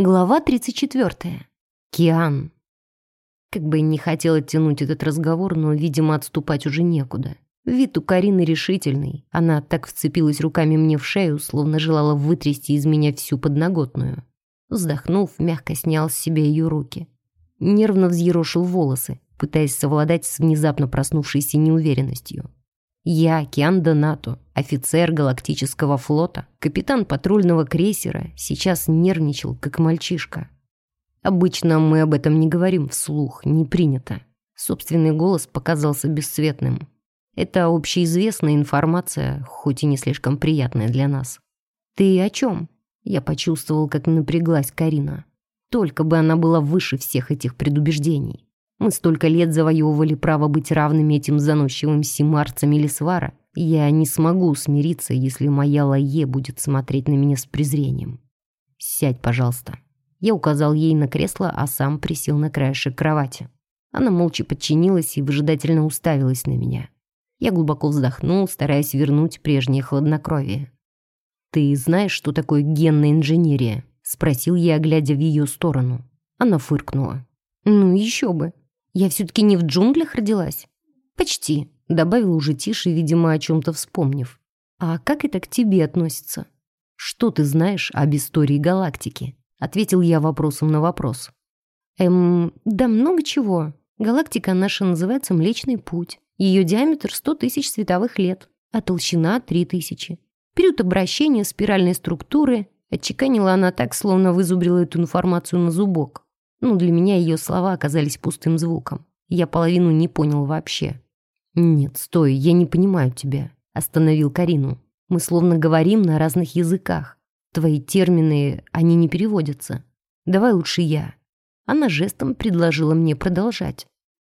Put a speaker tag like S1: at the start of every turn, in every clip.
S1: Глава 34. Киан. Как бы не хотела тянуть этот разговор, но, видимо, отступать уже некуда. Вид у Карины решительный. Она так вцепилась руками мне в шею, словно желала вытрясти из меня всю подноготную. Вздохнув, мягко снял с себя ее руки. Нервно взъерошил волосы, пытаясь совладать с внезапно проснувшейся неуверенностью. Я, Киан Донато, офицер галактического флота, капитан патрульного крейсера, сейчас нервничал, как мальчишка. Обычно мы об этом не говорим вслух, не принято. Собственный голос показался бесцветным. Это общеизвестная информация, хоть и не слишком приятная для нас. «Ты о чем?» Я почувствовал, как напряглась Карина. Только бы она была выше всех этих предубеждений. Мы столько лет завоевывали право быть равными этим заносчивым симарцам или свара. Я не смогу смириться, если моя Лае будет смотреть на меня с презрением. «Сядь, пожалуйста». Я указал ей на кресло, а сам присел на краешек кровати. Она молча подчинилась и выжидательно уставилась на меня. Я глубоко вздохнул, стараясь вернуть прежнее хладнокровие. «Ты знаешь, что такое генная инженерия?» — спросил я, глядя в ее сторону. Она фыркнула. «Ну, еще бы. Я все-таки не в джунглях родилась?» «Почти», — добавила уже тише, видимо, о чем-то вспомнив. «А как это к тебе относится?» «Что ты знаешь об истории галактики?» — ответил я вопросом на вопрос. «Эм, да много чего. Галактика наша называется Млечный Путь. Ее диаметр 100 тысяч световых лет, а толщина 3 тысячи. Период обращения спиральной структуры отчеканила она так, словно вызубрила эту информацию на зубок. Ну, для меня ее слова оказались пустым звуком. Я половину не понял вообще. «Нет, стой, я не понимаю тебя», — остановил Карину. «Мы словно говорим на разных языках. Твои термины, они не переводятся. Давай лучше я». Она жестом предложила мне продолжать.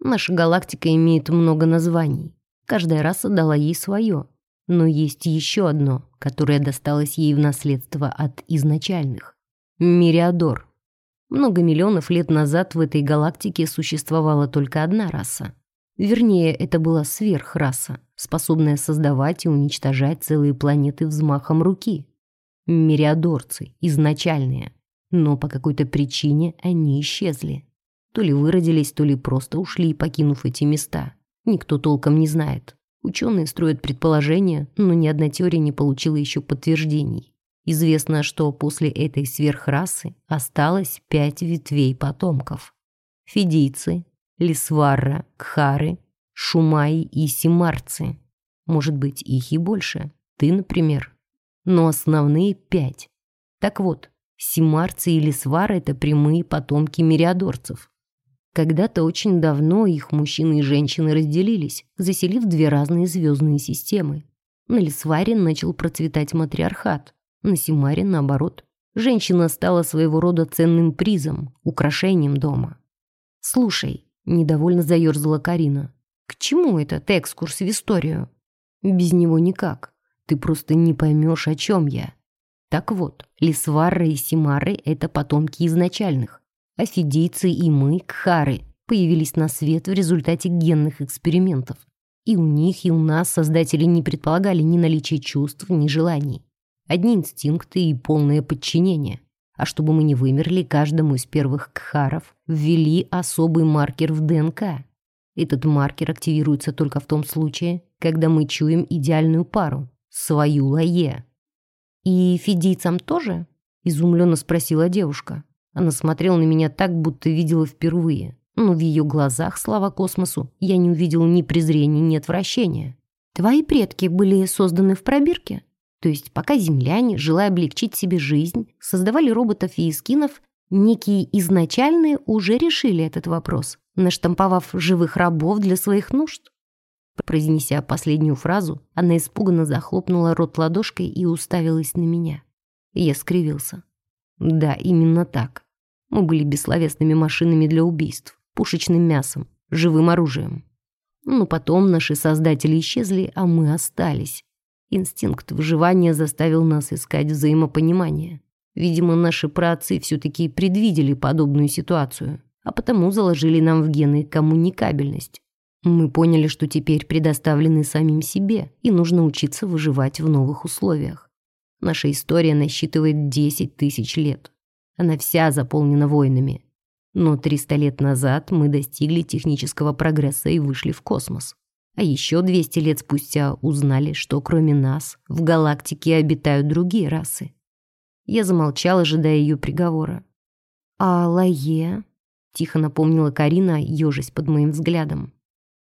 S1: Наша галактика имеет много названий. Каждая раса дала ей свое. Но есть еще одно, которое досталось ей в наследство от изначальных. Мириадор. Много миллионов лет назад в этой галактике существовала только одна раса. Вернее, это была сверхраса, способная создавать и уничтожать целые планеты взмахом руки. Мириадорцы, изначальные. Но по какой-то причине они исчезли. То ли выродились, то ли просто ушли, покинув эти места. Никто толком не знает. Ученые строят предположения, но ни одна теория не получила еще подтверждений. Известно, что после этой сверхрасы осталось пять ветвей потомков. Фидийцы, Лисварра, Кхары, Шумаи и Симарцы. Может быть, их и больше. Ты, например. Но основные пять. Так вот, Симарцы и Лисвары — это прямые потомки мириадорцев. Когда-то очень давно их мужчины и женщины разделились, заселив две разные звездные системы. На Лисваре начал процветать матриархат, на Симаре, наоборот, женщина стала своего рода ценным призом, украшением дома. «Слушай», — недовольно заерзала Карина, «к чему этот экскурс в историю?» «Без него никак. Ты просто не поймешь, о чем я». Так вот, Лисварра и Симары — это потомки изначальных, а фидийцы и мы, Кхары, появились на свет в результате генных экспериментов. И у них, и у нас создатели не предполагали ни наличия чувств, ни желаний. Одни инстинкты и полное подчинение. А чтобы мы не вымерли, каждому из первых кхаров ввели особый маркер в ДНК. Этот маркер активируется только в том случае, когда мы чуем идеальную пару, свою лае. «И фидийцам тоже?» – изумленно спросила девушка. Она смотрела на меня так, будто видела впервые. Но в ее глазах, слава космосу, я не увидел ни презрения, ни отвращения. «Твои предки были созданы в пробирке?» То есть пока земляне, желая облегчить себе жизнь, создавали роботов и эскинов, некие изначальные уже решили этот вопрос, наштамповав живых рабов для своих нужд. Произнеся последнюю фразу, она испуганно захлопнула рот ладошкой и уставилась на меня. Я скривился. Да, именно так. Мы были бессловесными машинами для убийств, пушечным мясом, живым оружием. Но потом наши создатели исчезли, а мы остались. Инстинкт выживания заставил нас искать взаимопонимание. Видимо, наши праотцы все-таки предвидели подобную ситуацию, а потому заложили нам в гены коммуникабельность. Мы поняли, что теперь предоставлены самим себе, и нужно учиться выживать в новых условиях. Наша история насчитывает 10 тысяч лет. Она вся заполнена воинами. Но 300 лет назад мы достигли технического прогресса и вышли в космос. А еще 200 лет спустя узнали, что кроме нас в галактике обитают другие расы. Я замолчал, ожидая ее приговора. «А Лае?» — тихо напомнила Карина, ежась под моим взглядом.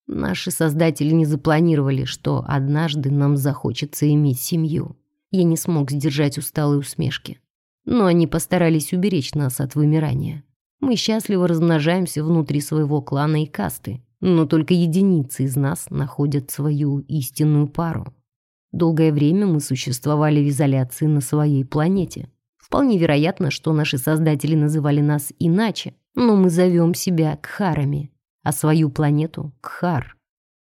S1: «Наши создатели не запланировали, что однажды нам захочется иметь семью. Я не смог сдержать усталые усмешки. Но они постарались уберечь нас от вымирания. Мы счастливо размножаемся внутри своего клана и касты, но только единицы из нас находят свою истинную пару. Долгое время мы существовали в изоляции на своей планете. Вполне вероятно, что наши создатели называли нас иначе, но мы зовем себя Кхарами, а свою планету — Кхар.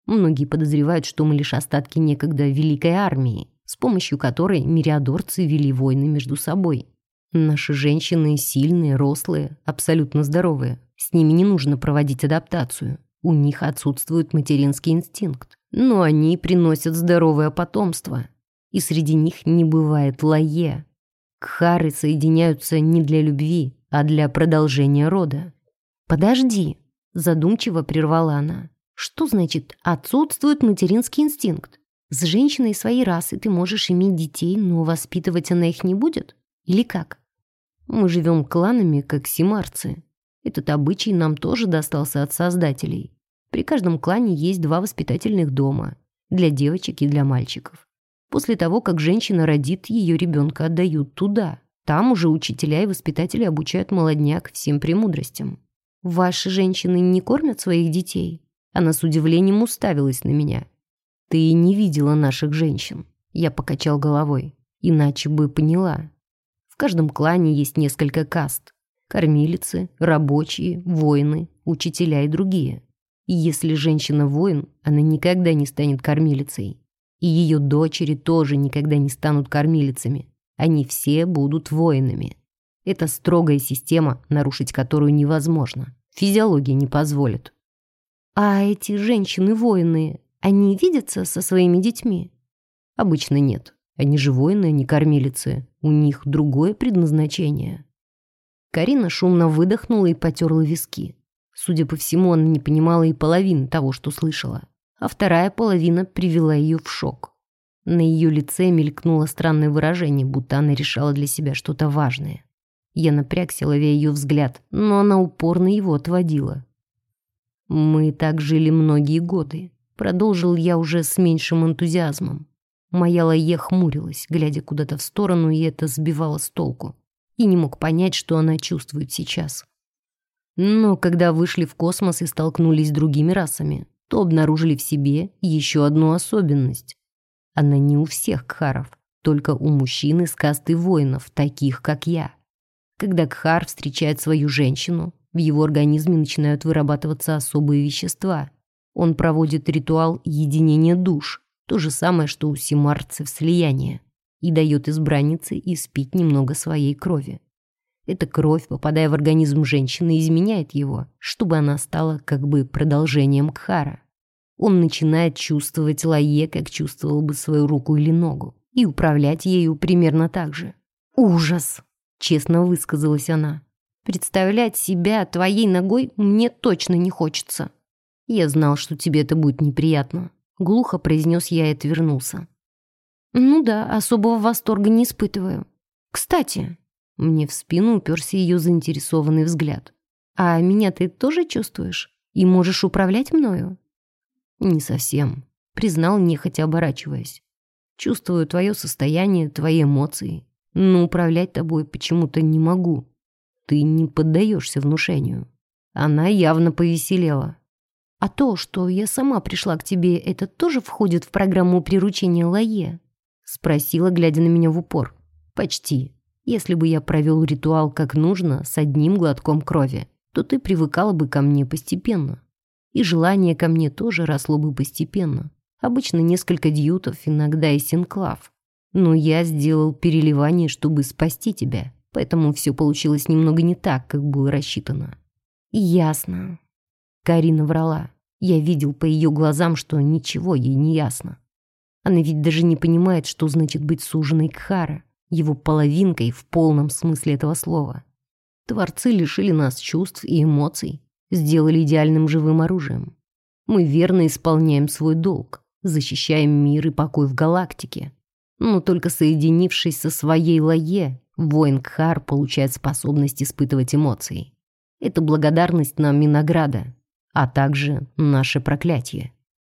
S1: Многие подозревают, что мы лишь остатки некогда великой армии, с помощью которой мириадорцы вели войны между собой. Наши женщины сильные, рослые, абсолютно здоровые. С ними не нужно проводить адаптацию. У них отсутствует материнский инстинкт. Но они приносят здоровое потомство. И среди них не бывает лае. Кхары соединяются не для любви, а для продолжения рода. «Подожди», — задумчиво прервала она. «Что значит «отсутствует материнский инстинкт»? С женщиной своей расы ты можешь иметь детей, но воспитывать она их не будет? Или как?» Мы живем кланами, как симарцы. Этот обычай нам тоже достался от создателей. При каждом клане есть два воспитательных дома. Для девочек и для мальчиков. После того, как женщина родит, ее ребенка отдают туда. Там уже учителя и воспитатели обучают молодняк всем премудростям. «Ваши женщины не кормят своих детей?» Она с удивлением уставилась на меня. «Ты не видела наших женщин?» Я покачал головой. Иначе бы поняла каждом клане есть несколько каст. Кормилицы, рабочие, воины, учителя и другие. И если женщина воин, она никогда не станет кормилицей. И ее дочери тоже никогда не станут кормилицами. Они все будут воинами. Это строгая система, нарушить которую невозможно. Физиология не позволит. А эти женщины-воины, они видятся со своими детьми? Обычно нет. Они же воины, а не кормилицы. У них другое предназначение. Карина шумно выдохнула и потерла виски. Судя по всему, она не понимала и половины того, что слышала. А вторая половина привела ее в шок. На ее лице мелькнуло странное выражение, будто она решала для себя что-то важное. Я напрягся, ловя ее взгляд, но она упорно его отводила. «Мы так жили многие годы», — продолжил я уже с меньшим энтузиазмом. Моя Лае хмурилась, глядя куда-то в сторону, и это сбивало с толку. И не мог понять, что она чувствует сейчас. Но когда вышли в космос и столкнулись с другими расами, то обнаружили в себе еще одну особенность. Она не у всех кхаров, только у мужчин из касты воинов, таких как я. Когда кхар встречает свою женщину, в его организме начинают вырабатываться особые вещества. Он проводит ритуал единения душ, то же самое, что у симарцев слияние. И дает избраннице испить немного своей крови. Эта кровь, попадая в организм женщины, изменяет его, чтобы она стала как бы продолжением Кхара. Он начинает чувствовать Лае, как чувствовал бы свою руку или ногу, и управлять ею примерно так же. «Ужас!» — честно высказалась она. «Представлять себя твоей ногой мне точно не хочется. Я знал, что тебе это будет неприятно. Глухо произнес я и отвернулся. «Ну да, особого восторга не испытываю. Кстати...» Мне в спину уперся ее заинтересованный взгляд. «А меня ты тоже чувствуешь? И можешь управлять мною?» «Не совсем», — признал, нехотя оборачиваясь. «Чувствую твое состояние, твои эмоции, но управлять тобой почему-то не могу. Ты не поддаешься внушению». Она явно повеселела. А то, что я сама пришла к тебе, это тоже входит в программу приручения Лае?» Спросила, глядя на меня в упор. «Почти. Если бы я провел ритуал как нужно, с одним глотком крови, то ты привыкала бы ко мне постепенно. И желание ко мне тоже росло бы постепенно. Обычно несколько дьютов, иногда и синклав. Но я сделал переливание, чтобы спасти тебя, поэтому все получилось немного не так, как было рассчитано». «Ясно. Карина врала. Я видел по ее глазам, что ничего ей не ясно. Она ведь даже не понимает, что значит быть суженой Кхара, его половинкой в полном смысле этого слова. Творцы лишили нас чувств и эмоций, сделали идеальным живым оружием. Мы верно исполняем свой долг, защищаем мир и покой в галактике. Но только соединившись со своей Лае, воин Кхар получает способность испытывать эмоции. Это благодарность нам и награда, а также наше проклятие.